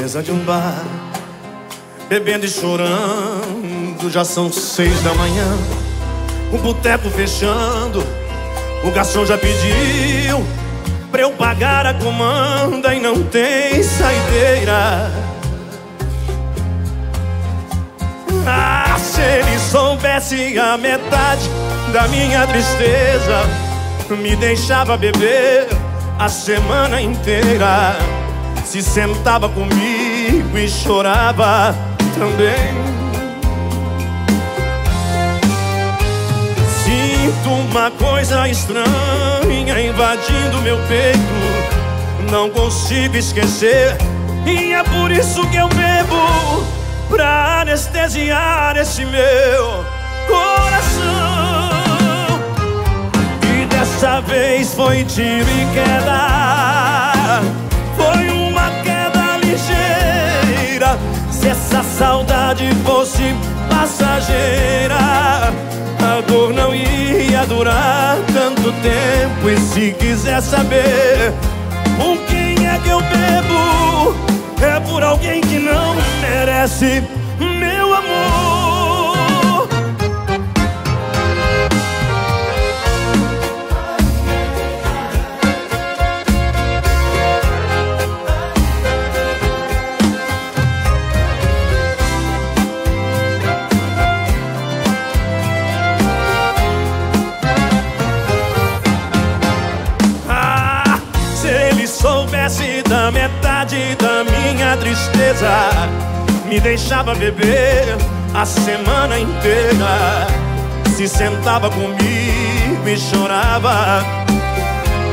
mesa de um bar, bebendo e chorando. Já são seis da manhã, o boteco fechando. O garçom já pediu pra eu pagar a comanda e não tem saideira. Ah, se ele soubesse a metade da minha tristeza, me deixava beber a semana inteira. Se sentava comigo e chorava também. Sinto uma coisa estranha invadindo meu peito. Não consigo esquecer, e é por isso que eu bebo pra anestesiar esse meu coração. E dessa vez foi tiro e queda. Saudade fosse passageira, a dor não ia durar tanto tempo. E se quiser saber por quem é que eu bebo, é por alguém que não merece meu amor. Da metade da minha tristeza, me deixava beber a semana inteira. Se sentava comigo e chorava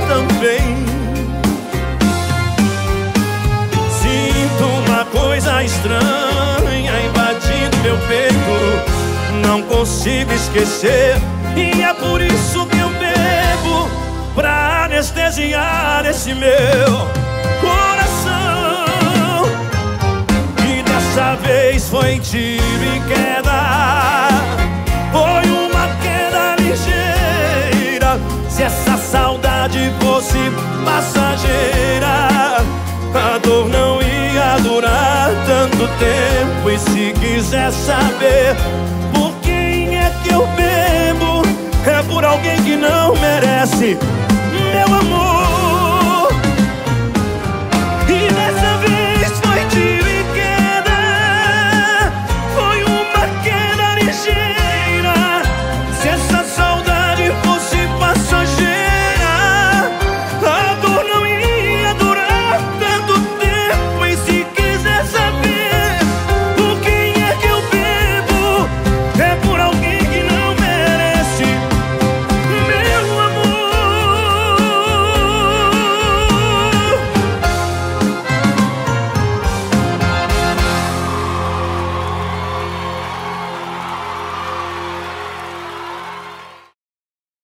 também. Sinto uma coisa estranha invadindo meu peito. Não consigo esquecer, e é por isso que eu bebo pra anestesiar esse meu coração. E dessa vez foi tiro e queda. Foi uma queda ligeira. Se essa saudade fosse passageira, a dor não ia durar tanto tempo. E se quiser saber por quem é que eu bebo, é por alguém que não merece